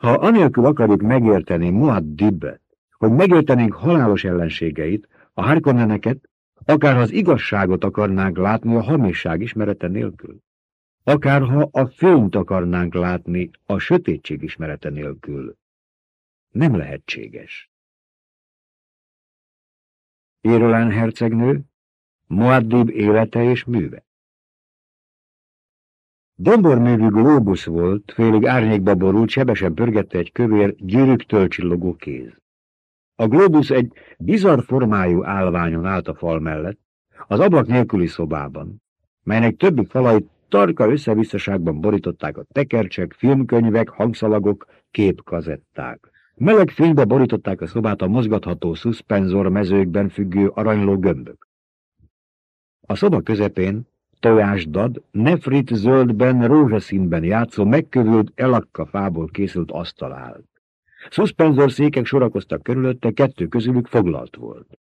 Ha anélkül akarjuk megérteni Muad-Dibbet, hogy megértenénk halálos ellenségeit, a Harkonneneket, akár ha az igazságot akarnánk látni a hamisság ismerete nélkül, akár ha a fényt akarnánk látni a sötétség ismerete nélkül, nem lehetséges. Érolán hercegnő, Muaddib élete és műve. Domborművű glóbusz volt, félig árnyékba borult, sebesen pörgette egy kövér, gyűrűktől csillogó kéz. A glóbusz egy bizarr formájú állványon állt a fal mellett, az ablak nélküli szobában, melynek többi falait tarka összevisszaságban borították a tekercsek, filmkönyvek, hangszalagok, képkazetták. Meleg fénybe borították a szobát a mozgatható szuszpenzor mezőkben függő aranyló gömbök. A szoba közepén tojásdad, nefrit zöldben, rózsaszínben játszó, megkövült elakka fából készült asztal állt. Szuszpenzor székek sorakoztak körülötte, kettő közülük foglalt volt.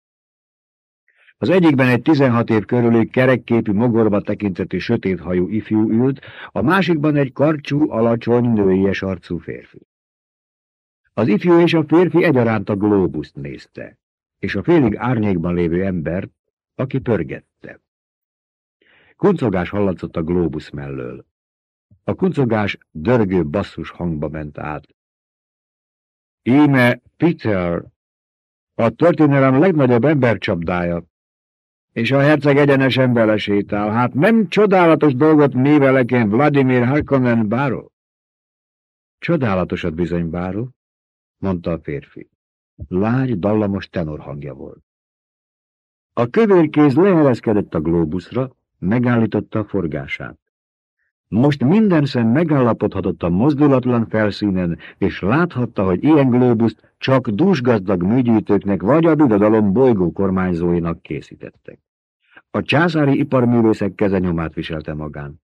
Az egyikben egy 16 év körüli kerekképű mogorba tekintetű sötéthajú ifjú ült, a másikban egy karcsú, alacsony, nőies arcú férfi. Az ifjú és a férfi egyaránt a glóbuszt nézte, és a félig árnyékban lévő embert, aki pörgette. Kuncogás hallatszott a glóbusz mellől. A kuncogás dörgő basszus hangba ment át. Íme Peter, a történelem legnagyobb embercsapdája, és a herceg egyenesen vele sétál. Hát nem csodálatos dolgot néveleként Vladimir Harkonnen báró? Csodálatosat bizony báró, mondta a férfi. Lágy, dallamos tenor hangja volt. A kövérkéz lehelezkedett a glóbuszra, megállította a forgását. Most minden szem megállapodhatott a mozdulatlan felszínen, és láthatta, hogy ilyen glóbuszt csak dúsgazdag műgyűjtőknek vagy a birodalom bolygó kormányzóinak készítettek. A császári iparművészek kezenyomát viselte magán.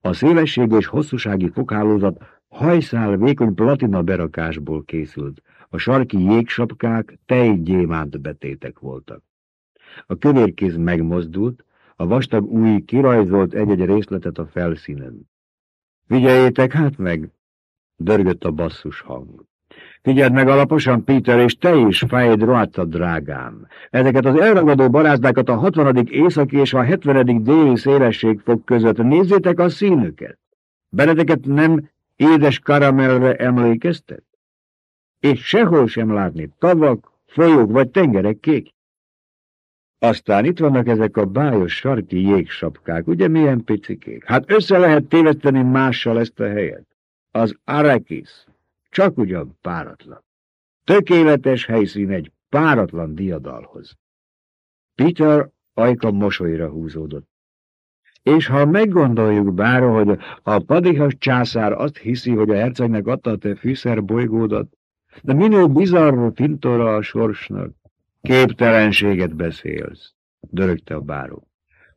A szélesség és hosszúsági fokhálózat hajszál vékony platina berakásból készült, a sarki jégsapkák tejgyémánt betétek voltak. A kövérkéz megmozdult, a vastag új kirajzolt egy-egy részletet a felszínen. Figyeljétek hát meg, dörgött a basszus hang. Figyeld meg alaposan, Peter, és te is fejed rohadta, drágám. Ezeket az elragadó barázdákat a 60. északi és a 70. déli szélességfok között nézzétek a színüket. Benedeket nem édes karamellre emlékeztet? És sehol sem látni tavak, folyók vagy tengerek kék. Aztán itt vannak ezek a bájos sarki jégsapkák, ugye milyen picikék? Hát össze lehet téveszteni mással ezt a helyet. Az Arakis csak ugyan páratlan. Tökéletes helyszín egy páratlan diadalhoz. Peter ajka mosolyra húzódott. És ha meggondoljuk bár, hogy a padihas császár azt hiszi, hogy a hercegnek adta a te fűszer bolygódat, de minél bizarró fintora a sorsnak, Képtelenséget beszélsz, dörögte a báró.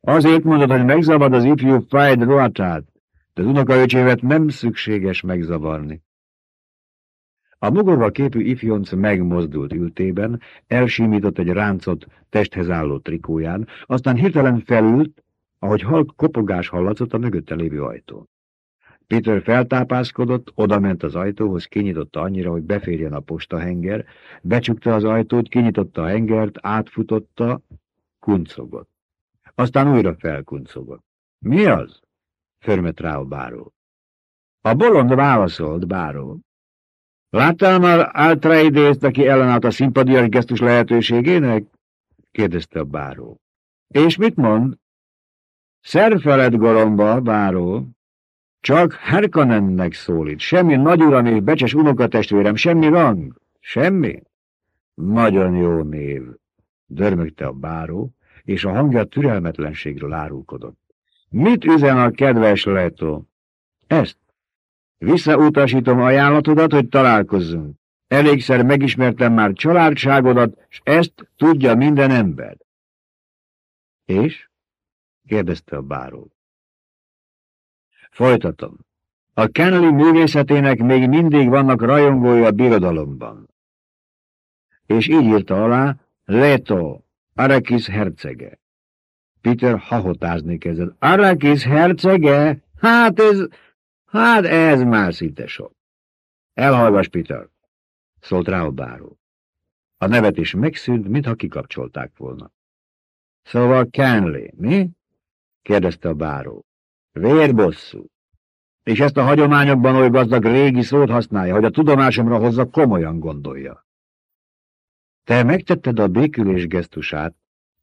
Azért mondod, hogy megzavad az ifjú Fájd rohatát, de az unokaöcsévet nem szükséges megzavarni. A mogorva képű ifjonc megmozdult ültében, elsimított egy ráncot testhez álló trikóján, aztán hirtelen felült, ahogy halk kopogás hallatszott a mögötte lévő ajtón. Peter feltápászkodott, odament az ajtóhoz, kinyitotta annyira, hogy beférjen a postahenger, becsukta az ajtót, kinyitotta a hengert, átfutotta, kuncogott. Aztán újra felkuncogott. Mi az? Förmet rá a báró. A bolond válaszolt, báró. Láttál már Altraidészt, aki ellenállt a szimpadias gesztus lehetőségének? kérdezte a báró. És mit mond? Szerfeled goromba, báró. Csak Herkanennek szólít. Semmi nagyuram és becses unokatestvérem, semmi rang. Semmi? Nagyon jó név, dörmögte a báró, és a hangja türelmetlenségről árulkodott. Mit üzen a kedves Leto? Ezt. Visszautasítom ajánlatodat, hogy találkozzunk. Elégszer megismertem már családságodat, és ezt tudja minden ember. És? kérdezte a báró. Folytatom. A Kenley művészetének még mindig vannak rajongói a birodalomban. És így írta alá Leto, Arakis hercege. Peter hahotázni kezdett. Arakis hercege? Hát ez, hát ez már szinte sok. Elhallgass, Peter, szólt rá a báró. A nevet is megszűnt, mintha kikapcsolták volna. Szóval Kenley, mi? kérdezte a báró. Vérbosszú. És ezt a hagyományokban oly gazdag régi szót használja, hogy a tudomásomra hozza, komolyan gondolja. Te megtetted a békülés gesztusát,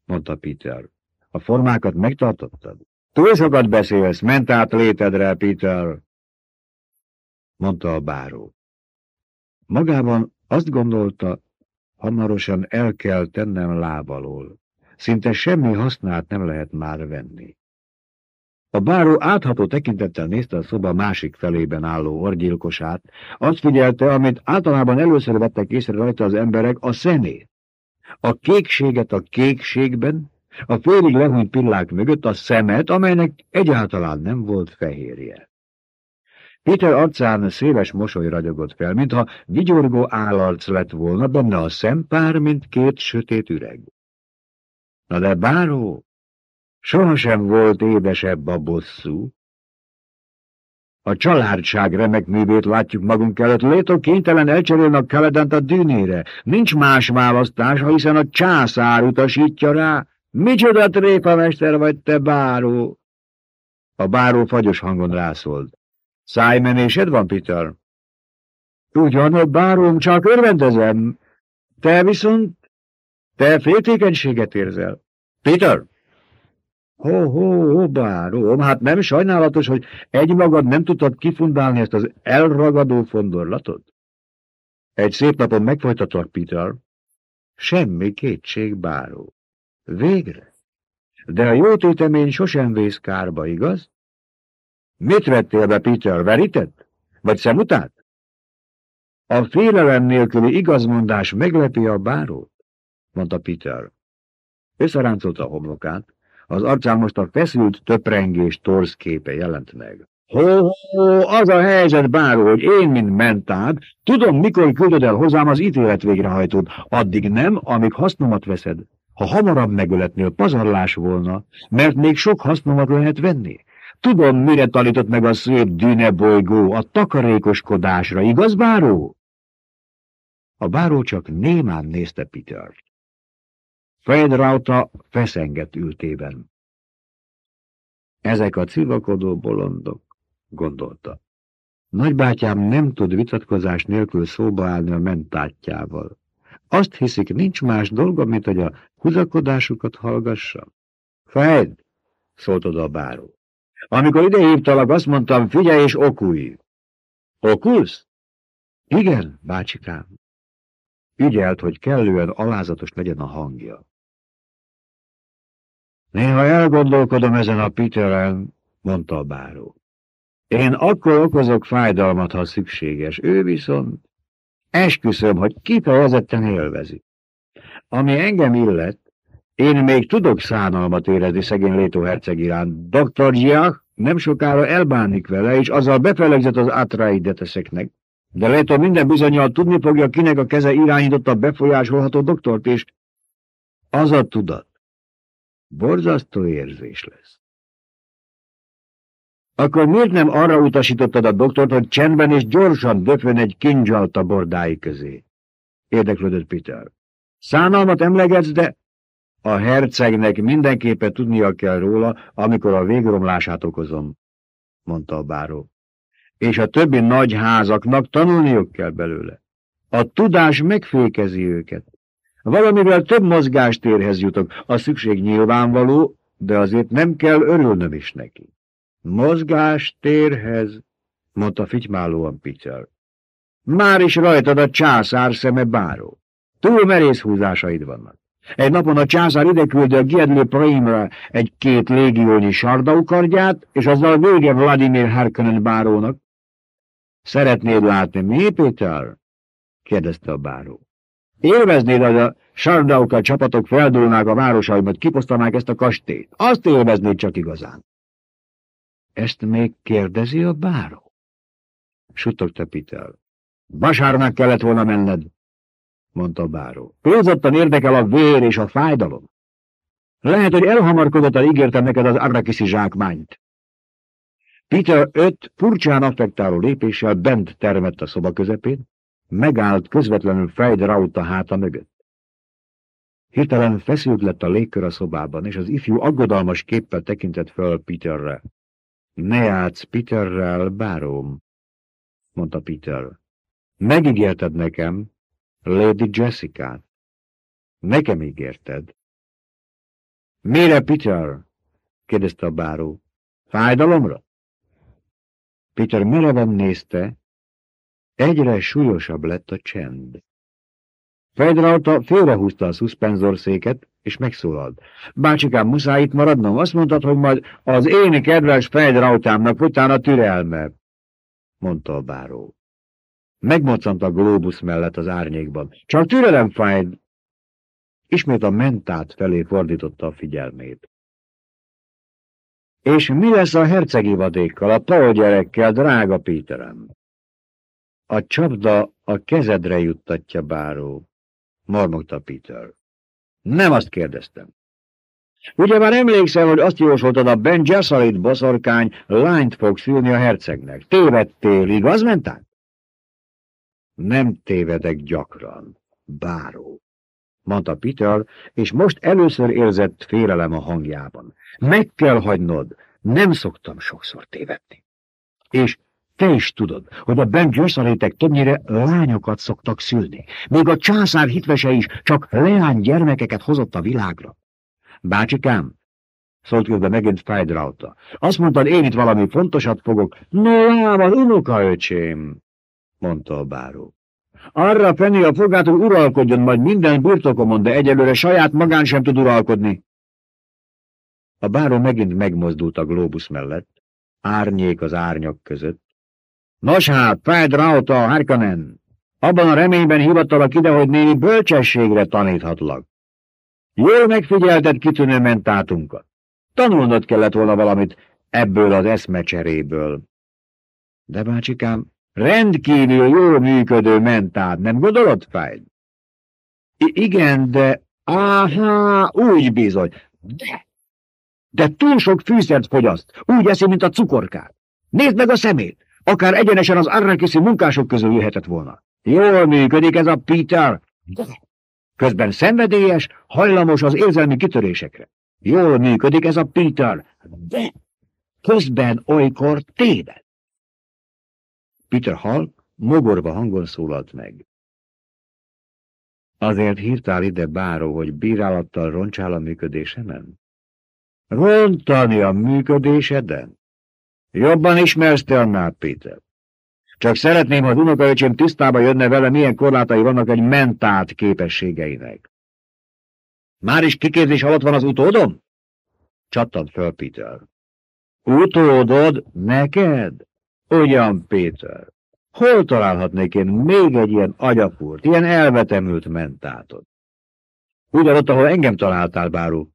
mondta Peter. A formákat megtartottad? Túl sokat beszélsz, ment át létedre, Peter, mondta a báró. Magában azt gondolta, hamarosan el kell tennem lábalól. Szinte semmi hasznát nem lehet már venni. A báró átható tekintettel nézte a szoba másik felében álló orgyilkosát, azt figyelte, amit általában először vettek észre rajta az emberek, a szemét. A kékséget a kékségben, a félig lehúnyt pillák mögött a szemet, amelynek egyáltalán nem volt fehérje. Péter arcán széles mosoly ragyogott fel, mintha vigyorgó állarc lett volna benne a szempár, mint két sötét üreg. Na de báró, sohasem volt édesebb a bosszú. A családság remek művét látjuk magunk előtt, Léto kénytelen elcserélni a Keledent a dűnére. Nincs más választás, hiszen a császár utasítja rá. Micsoda tréfamester vagy te, báró! A báró fagyos hangon rászólt. Szájmenésed van, Peter? Ugyan, bárom, csak örvendezem. Te viszont, te féltékenységet érzel. Peter! Ho, ho, ho, bárom, hát nem sajnálatos, hogy egy magad nem tudtad kifundálni ezt az elragadó fondorlatot? Egy szép napon megfojtatlak, Peter. Semmi kétség, báró. Végre. De a jó tétemény sosem vész kárba, igaz? Mit vettél be, Peter? Veritet? Vagy szemutát? A félelem nélküli igazmondás meglepi a bárót, mondta Peter. Összeráncolta a homlokát, az arcán most a feszült töprengés torz képe jelent meg. Ho, ho, az a helyzet, báró, hogy én, mint mentád, tudom, mikor küldöd el hozzám az ítélet végrehajtót, addig nem, amíg hasznomat veszed. Ha hamarabb megöletnél, pazarlás volna, mert még sok hasznomat lehet venni. Tudom, mire tanított meg a szép dűnebolygó, a takarékoskodásra, igaz, báró? A báró csak némán nézte Petert. Fejdrauta feszengett ültében. Ezek a civakodó bolondok, gondolta. Nagybátyám nem tud vitatkozás nélkül szóba állni a mentátjával. Azt hiszik, nincs más dolga, mint hogy a húzakodásukat hallgassa. Fejed, szólt oda a báró. Amikor ide hívtalak, azt mondtam, figyelj és okulj. Okulsz? Igen, bácsikám. Ügyelt, hogy kellően alázatos legyen a hangja. Néha elgondolkodom ezen a Peteren, mondta a báró. Én akkor okozok fájdalmat, ha szükséges, ő viszont esküszöm, hogy kifejezetten élvezi. Ami engem illet, én még tudok szánalmat érezni szegény Létó herceg iránt. Dr. Giach nem sokára elbánik vele, és azzal befelegzett az átráideteszeknek. De Létó minden bizonyal tudni fogja, kinek a keze irányította befolyásolható doktort, és az a tudat. Borzasztó érzés lesz. Akkor miért nem arra utasítottad a doktort, hogy csendben és gyorsan döfön egy kincsalt a bordái közé? Érdeklődött Peter. Szánalmat emlegetsz, de a hercegnek mindenképpen tudnia kell róla, amikor a végromlását okozom, mondta a báró. És a többi nagy házaknak tanulniuk kell belőle. A tudás megfékezi őket. Valamivel több mozgástérhez jutok, a szükség nyilvánvaló, de azért nem kell örülnöm is neki. Mozgástérhez, mondta fitymálóan Peter. Már is rajtad a császár szeme báró. Túl merész húzásaid vannak. Egy napon a császár ideküldte a Giedli Primra egy-két légiónyi sardaukardját, és azzal vége Vladimir Harkonnen bárónak. Szeretnéd látni mi, Péter? kérdezte a báró. Élveznéd, hogy a sardauka csapatok feldúlnák a városaimat, kiposztanák ezt a kastélyt. Azt élveznéd csak igazán. Ezt még kérdezi a báró? Suttogta Peter. Basárnak kellett volna menned, mondta a báró. Túlzottan érdekel a vér és a fájdalom. Lehet, hogy elhamarkodottan ígértem neked az arrakiszi zsákmányt. Peter öt furcsán affektáló lépéssel bent termett a szoba közepén, megállt közvetlenül Fejd Rauta háta mögött. Hirtelen feszült lett a légkör a szobában, és az ifjú aggodalmas képpel tekintett föl Peterre. Ne játsz Peterrel, báróm, mondta Peter. Megígérted nekem Lady Jessica-t. Nekem ígérted. Mire, Peter? kérdezte a báró. Fájdalomra? Peter mereven nézte, egyre súlyosabb lett a csend. Fejdrauta félrehúzta a szuszpenzorszéket, és megszólalt. Bácsikám, muszáj itt maradnom, azt mondtad, hogy majd az én kedves Fejdrautámnak utána türelme, mondta a báró. Megmoccant a glóbusz mellett az árnyékban. Csak türelem, Fejd! Ismét a mentát felé fordította a figyelmét. És mi lesz a hercegi vadékkal, a tol gyerekkel, drága Péterem? A csapda a kezedre juttatja, báró, mormogta Peter. Nem azt kérdeztem. Ugye már emlékszel, hogy azt jósoltad, a Ben Gesserit boszorkány lányt fog szülni a hercegnek. Tévedtél, igaz, mentál? Nem tévedek gyakran, báró, mondta Peter, és most először érzett félelem a hangjában. Meg kell hagynod, nem szoktam sokszor tévedni. És te is tudod, hogy a Ben Gesserétek többnyire lányokat szoktak szülni. Még a császár hitvese is csak leány gyermekeket hozott a világra. Bácsikám, szólt közben megint Fájdrauta. Azt mondtad, én itt valami fontosat fogok. No, ám, az unokaöcsém, mondta a báró. Arra penni a fogát, hogy uralkodjon majd minden birtokomon, de egyelőre saját magán sem tud uralkodni. A báró megint megmozdult a glóbusz mellett, árnyék az árnyak között. Nos hát, Fed Rauta, Harkonnen, abban a reményben hivatalak ide, hogy némi bölcsességre taníthatlak. Jól megfigyelted kitűnő mentátunkat. Tanulnod kellett volna valamit ebből az eszmecseréből. De bácsikám, rendkívül jól működő mentát, nem gondolod, Fájd? igen, de... Áhá, úgy bizony. De... De túl sok fűszert fogyaszt, úgy eszi, mint a cukorkát. Nézd meg a szemét, akár egyenesen az arrakiszi munkások közül jöhetett volna. Jól működik ez a Peter. Közben szenvedélyes, hajlamos az érzelmi kitörésekre. Jól működik ez a Peter, de közben olykor téved. Peter Hall mogorva hangon szólalt meg. Azért hírtál ide, báró, hogy bírálattal roncsál a működésemen? Rontani a működéseden? Jobban ismersz te annál, Peter. Csak szeretném, ha az unokaöcsém tisztába jönne vele, milyen korlátai vannak egy mentált képességeinek. Már is kiképzés alatt van az utódom? Csattant föl Peter. Utódod neked? Ugyan, Péter. Hol találhatnék én még egy ilyen agyafúrt, ilyen elvetemült mentátot? Ugyanott, ahol engem találtál, báró.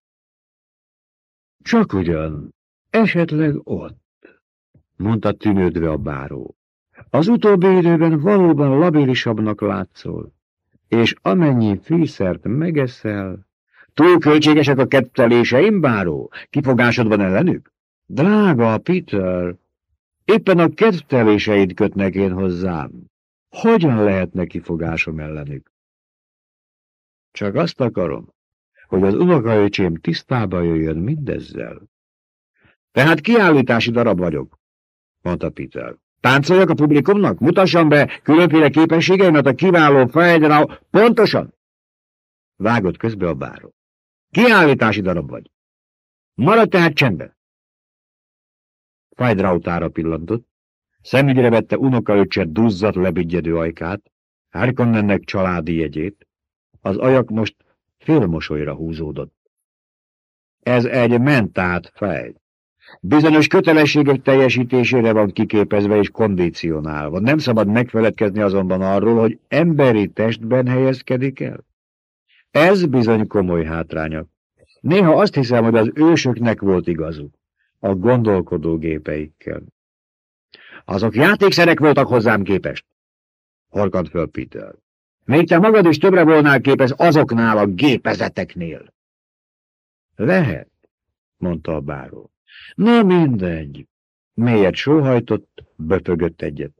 Csak ugyan, esetleg ott, mondta tűnődve a báró. Az utóbbi időben valóban labilisabbnak látszol, és amennyi fűszert megeszel, túl költségesek a ketteléseim, báró? Kifogásod van ellenük? Drága Peter, éppen a ketteléseid kötnek én hozzám. Hogyan lehetne kifogásom ellenük? Csak azt akarom, hogy az unokaöcsém tisztába jöjjön mindezzel. Tehát kiállítási darab vagyok, mondta Peter. Táncoljak a publikumnak? Mutassam be különféle képességeimet a kiváló fejdra. Pontosan? Vágott közbe a báró. Kiállítási darab vagy. Maradj tehát csendben. Fajdrautára pillantott, szemügyre vette unokaöccse duzzat lebügyedő ajkát, Harkonnennek családi jegyét, az ajak most félmosolyra húzódott. Ez egy mentát fej. Bizonyos kötelességek teljesítésére van kiképezve és kondicionálva. Nem szabad megfeledkezni azonban arról, hogy emberi testben helyezkedik el. Ez bizony komoly hátránya. Néha azt hiszem, hogy az ősöknek volt igazuk, a gondolkodó gépeikkel. Azok játékszerek voltak hozzám képest. Horkant föl Peter. Még te magad is többre volnál képes azoknál a gépezeteknél. Lehet, mondta a báró. Na mindegy. Mélyet sóhajtott, böpögött egyet.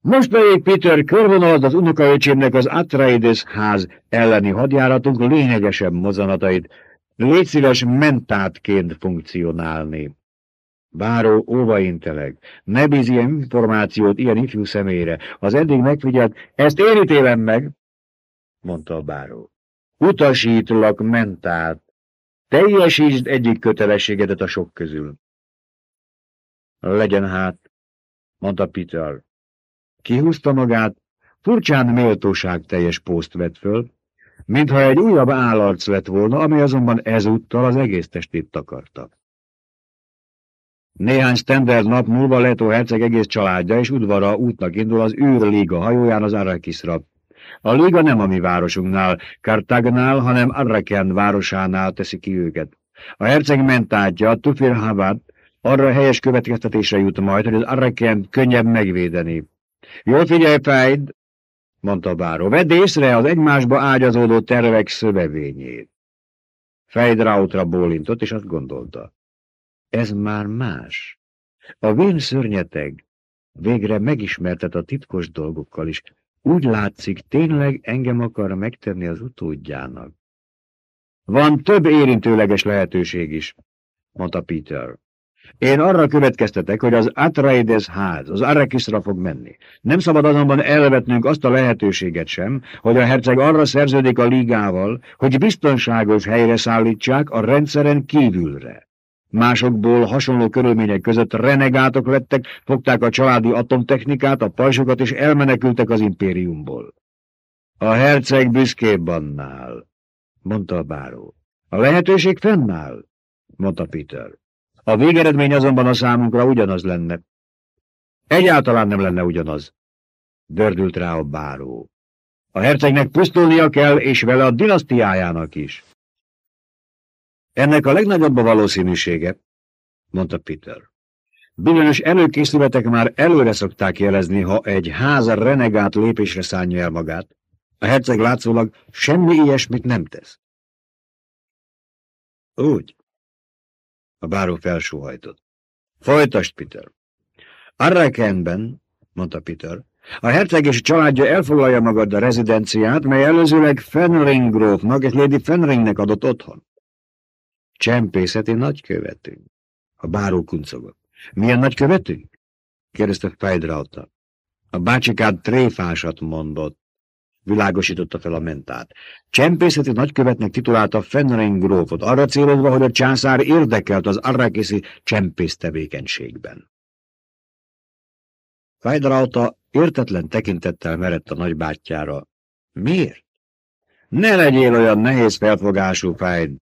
Most pedig Peter körvonalad az unokaöcsémnek az Atreides ház elleni hadjáratunk lényegesebb mozanatait. Légy szíves mentátként funkcionálni. Báró óvainteleg, ne bíz ilyen információt ilyen ifjú személyre. Az eddig megfigyelt, ezt én meg, mondta a báró. Utasítlak mentát. Teljesítsd egyik kötelességedet a sok közül. Legyen hát, mondta Peter. Kihúzta magát, furcsán méltóság teljes pószt vett föl, mintha egy újabb állarc lett volna, ami azonban ezúttal az egész testét takarta. Néhány standard nap múlva Leto herceg egész családja és udvara útnak indul az űrliga hajóján az Arrakisra. A liga nem a mi városunknál, Kartagnál, hanem Arraken városánál teszi ki őket. A herceg mentátja, Tufir Havad, arra helyes következtetésre jut majd, hogy az Arraken könnyebb megvédeni. Jól figyelj, Fejd, mondta báró, vedd észre az egymásba ágyazódó tervek szövevényét. Fejd Rautra bólintott, és azt gondolta. Ez már más. A vén szörnyeteg végre megismertet a titkos dolgokkal is. Úgy látszik, tényleg engem akar megtenni az utódjának. Van több érintőleges lehetőség is, mondta Peter. Én arra következtetek, hogy az Atreides ház az Arrakisra fog menni. Nem szabad azonban elvetnünk azt a lehetőséget sem, hogy a herceg arra szerződik a ligával, hogy biztonságos helyre szállítsák a rendszeren kívülre. Másokból hasonló körülmények között renegátok lettek, fogták a családi atomtechnikát, a pajsokat és elmenekültek az impériumból. A herceg büszkébb annál, mondta a báró. A lehetőség fennáll, mondta Peter. A végeredmény azonban a számunkra ugyanaz lenne. Egyáltalán nem lenne ugyanaz, dördült rá a báró. A hercegnek pusztulnia kell, és vele a dinasztiájának is. Ennek a legnagyobb a valószínűsége, mondta Peter. Bizonyos előkészületek már előre szokták jelezni, ha egy háza renegát lépésre szánja el magát. A herceg látszólag semmi ilyesmit nem tesz. Úgy. A báró felsóhajtott. Folytasd, Peter. Arrakenben, mondta Peter, a herceg és a családja elfoglalja magad a rezidenciát, mely előzőleg Fenring grófnak és Lady Fenringnek adott otthon. Csempészeti nagykövetünk. A báró kuncogott. Milyen nagykövetünk? kérdezte Fejdrauta. A bácsikád tréfásat mondott. Világosította fel a mentát. Csempészeti nagykövetnek titulálta Fenring grófot, arra célozva, hogy a császár érdekelt az arrakiszi csempész tevékenységben. Fejdrauta értetlen tekintettel merett a nagybátyjára. Miért? Ne legyél olyan nehéz felfogású, Fejd,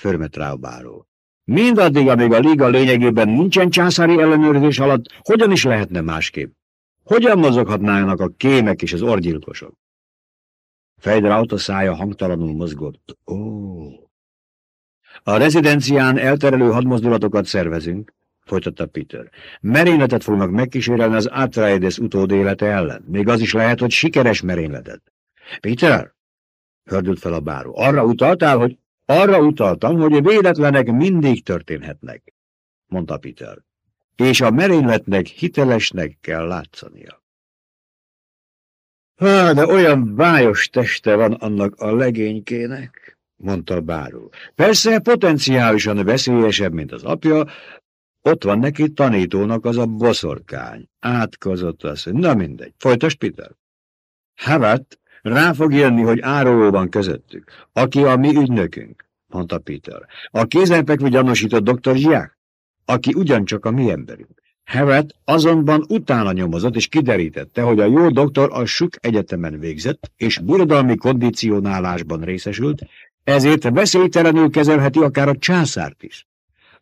förmet rá a báró. Mindaddig, amíg a liga lényegében nincsen császári ellenőrzés alatt, hogyan is lehetne másképp? Hogyan mozoghatnának a kémek és az orgyilkosok? Fejdraut a szája hangtalanul mozgott. Ó! A rezidencián elterelő hadmozdulatokat szervezünk, folytatta Peter. Merényletet fognak megkísérelni az Atreides utódélete ellen. Még az is lehet, hogy sikeres merényletet. Peter? Hördült fel a báró. Arra utaltál, hogy arra utaltam, hogy véletlenek mindig történhetnek, mondta Peter, és a merényletnek hitelesnek kell látszania. Há, de olyan bájos teste van annak a legénykének, mondta báró. Persze potenciálisan veszélyesebb, mint az apja, ott van neki tanítónak az a boszorkány. Átkozott az, hogy na mindegy. Folytasd, Peter. Havat rá fog jönni, hogy áruló van közöttük, aki a mi ügynökünk, mondta Peter. A kézenfekvő gyanúsított dr. Zsiák, aki ugyancsak a mi emberünk. Hevet azonban utána nyomozott és kiderítette, hogy a jó doktor a Suk Egyetemen végzett, és birodalmi kondicionálásban részesült, ezért veszélytelenül kezelheti akár a császárt is.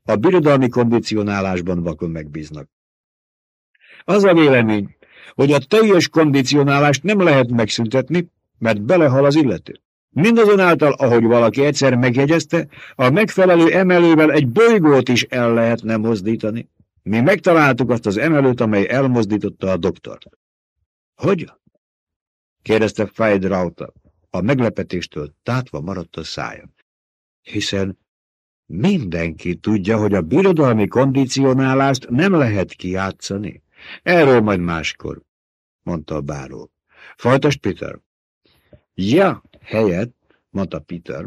A birodalmi kondicionálásban vakon megbíznak. Az a vélemény, hogy a teljes kondicionálást nem lehet megszüntetni, mert belehal az illető. Mindazonáltal, ahogy valaki egyszer megjegyezte, a megfelelő emelővel egy bolygót is el lehetne mozdítani. Mi megtaláltuk azt az emelőt, amely elmozdította a doktort. Hogy? kérdezte Feidrauta. A meglepetéstől tátva maradt a szája. Hiszen Mindenki tudja, hogy a birodalmi kondicionálást nem lehet kijátszani. Erről majd máskor, mondta a báró. Folytas, Peter. Ja, helyett, mondta Peter.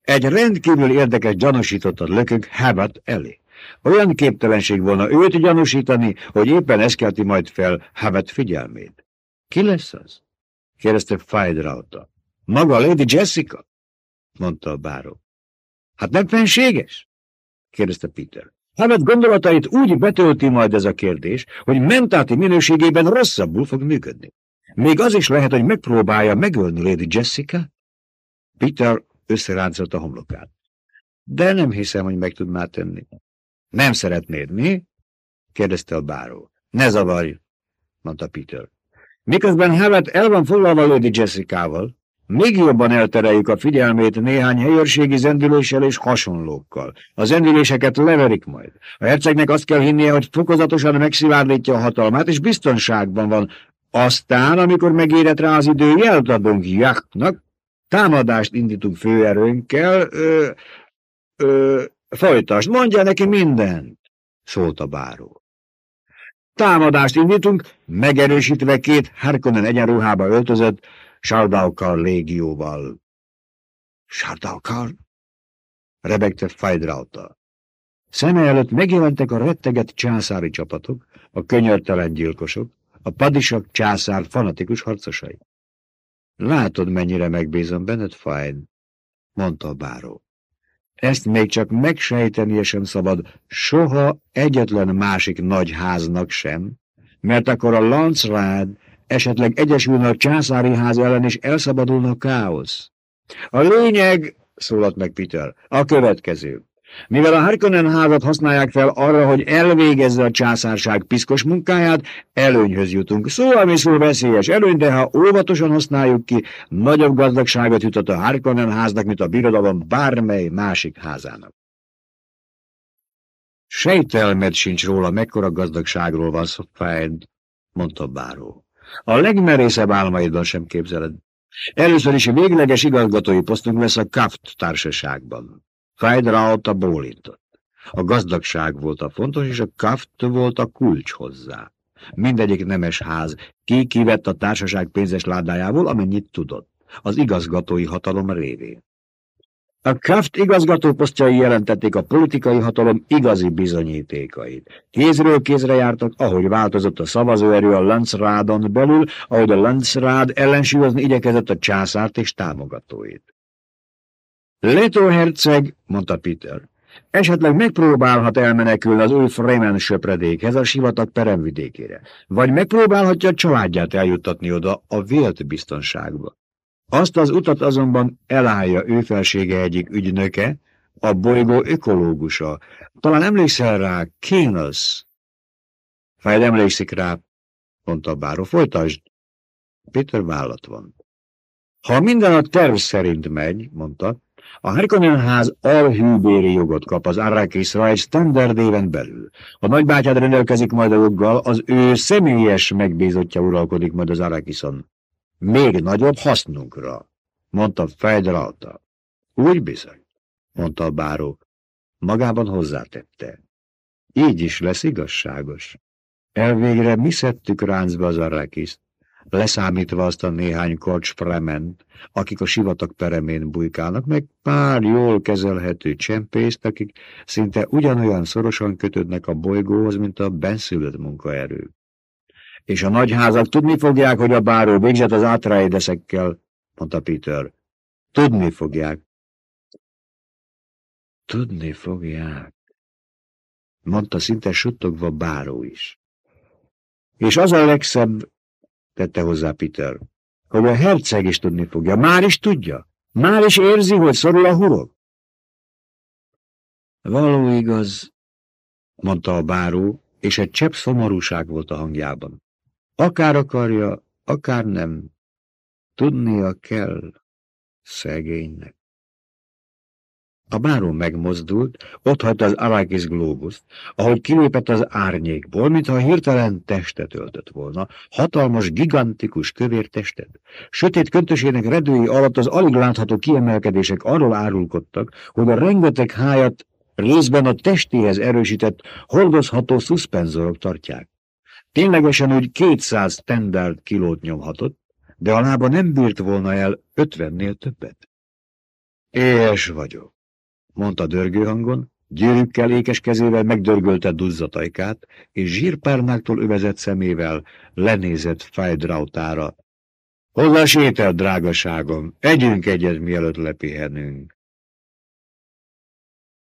Egy rendkívül érdekes gyanúsítottad lökünk Habbat elé. Olyan képtelenség volna őt gyanúsítani, hogy éppen ez kelti majd fel Habbat figyelmét. Ki lesz az? kérdezte Fajdrauta. Maga Lady Jessica? mondta a báró. Hát nem fenséges? kérdezte Peter. Havet gondolatait úgy betölti majd ez a kérdés, hogy mentáti minőségében rosszabbul fog működni. Még az is lehet, hogy megpróbálja megölni Lady Jessica. Peter összeráncolta a homlokát. De nem hiszem, hogy meg tud már tenni. Nem szeretnéd, mi? kérdezte a báró. Ne zavarj, mondta Peter. Miközben Havet el van foglalva Lady Jessica-val, még jobban eltereljük a figyelmét néhány helyőrségi zendüléssel és hasonlókkal. A zendüléseket leverik majd. A hercegnek azt kell hinnie, hogy fokozatosan megszilárdítja a hatalmát, és biztonságban van. Aztán, amikor megérett rá az idő, jelt adunk Jaknak, támadást indítunk főerőnkkel, ö, ö, folytasd, mondja neki mindent, szólt a báró. Támadást indítunk, megerősítve két Harkonnen egyenruhába öltözött, Sardaukar légióval. Sardaukar? Rebegte Fajdrauta. Szeme előtt megjelentek a retteget császári csapatok, a könyörtelen gyilkosok, a padisak császár fanatikus harcosai. Látod, mennyire megbízom benned, Fajn, mondta a báró. Ezt még csak megsejtenie sem szabad soha egyetlen másik nagy háznak sem, mert akkor a Lancrád esetleg egyesülne a császári ház ellen, és elszabadulna a káosz. A lényeg, szólalt meg Peter, a következő. Mivel a Harkonnen házat használják fel arra, hogy elvégezze a császárság piszkos munkáját, előnyhöz jutunk. Szó, ami szó veszélyes előny, de ha óvatosan használjuk ki, nagyobb gazdagságot jutott a Harkonnen háznak, mint a birodalom bármely másik házának. Sejtelmed sincs róla, mekkora gazdagságról van szó, mondta báró. A legmerészebb álmaidban sem képzeled. Először is végleges igazgatói posztunk lesz a Kaft társaságban. Fajdrauta bólintott. A gazdagság volt a fontos, és a Kaft volt a kulcs hozzá. Mindegyik nemes ház ki kivett a társaság pénzes ládájából, amennyit tudott, az igazgatói hatalom révén. A Kraft igazgatóposztjai jelentették a politikai hatalom igazi bizonyítékait. Kézről kézre jártak, ahogy változott a szavazóerő a Landsrádon belül, ahogy a Landsrád ellensúlyozni igyekezett a császárt és támogatóit. Leto herceg, mondta Peter, esetleg megpróbálhat elmenekülni az új Fremen söpredékhez a sivatag peremvidékére, vagy megpróbálhatja a családját eljuttatni oda a vélt biztonságba. Azt az utat azonban elállja ő felsége egyik ügynöke, a bolygó ökológusa. Talán emlékszel rá, Kénusz? Fejl emlékszik rá, mondta báró, folytasd. Péter vállat van. Ha minden a terv szerint megy, mondta, a Harkonnen ház alhűbéri jogot kap az Arrakisra egy standard éven belül. A nagybátyád rendelkezik majd a joggal, az ő személyes megbízottja uralkodik majd az Arrakison. Még nagyobb hasznunkra, mondta Fejdralta. Úgy bizony, mondta a báró. Magában hozzátette. Így is lesz igazságos. Elvégre mi szedtük ráncba az arrakiszt, leszámítva azt a néhány kocs prement, akik a sivatag peremén bujkálnak, meg pár jól kezelhető csempészt, akik szinte ugyanolyan szorosan kötődnek a bolygóhoz, mint a benszülött munkaerő és a nagyházak tudni fogják, hogy a báró végzett az átrájdeszekkel, mondta Peter. Tudni fogják. Tudni fogják, mondta szinte suttogva báró is. És az a legszebb, tette hozzá Peter, hogy a herceg is tudni fogja. Már is tudja. Már is érzi, hogy szorul a hurok. Való igaz, mondta a báró, és egy csepp szomorúság volt a hangjában. Akár akarja, akár nem. Tudnia kell szegénynek. A báró megmozdult, ott hagyta az Arakis glóbuszt, ahogy kilépett az árnyékból, mintha hirtelen testet öltött volna, hatalmas, gigantikus kövér testet. Sötét köntösének redői alatt az alig látható kiemelkedések arról árulkodtak, hogy a rengeteg hájat részben a testéhez erősített, hordozható szuszpenzorok tartják. Ténylegesen úgy 200 tendert kilót nyomhatott, de a lába nem bírt volna el ötvennél többet. Éhes vagyok mondta dörgő hangon, gyűrűkkel ékes kezével megdörgölte duzzatajkát, és zsírpárnáktól övezett szemével lenézett Fajdrautára. Hozzá sételt, drágaságom, együnk egyet, mielőtt lepihenünk.